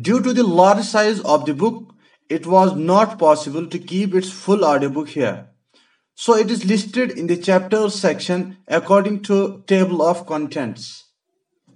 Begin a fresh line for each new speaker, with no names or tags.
Due to the large size of the book, it was not possible to keep its full audiobook here. So it is listed in the chapters section according to table of contents.